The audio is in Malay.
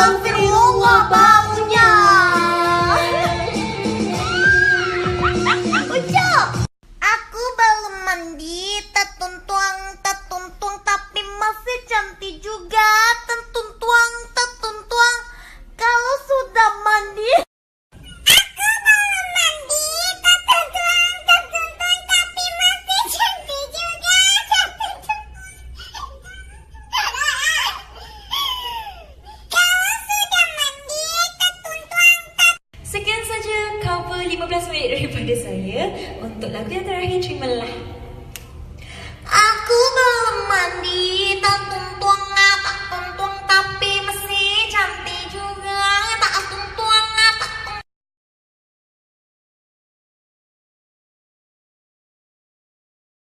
Control global cover 15 minit daripada saya untuk lagu yang terakhir terimalah. lah.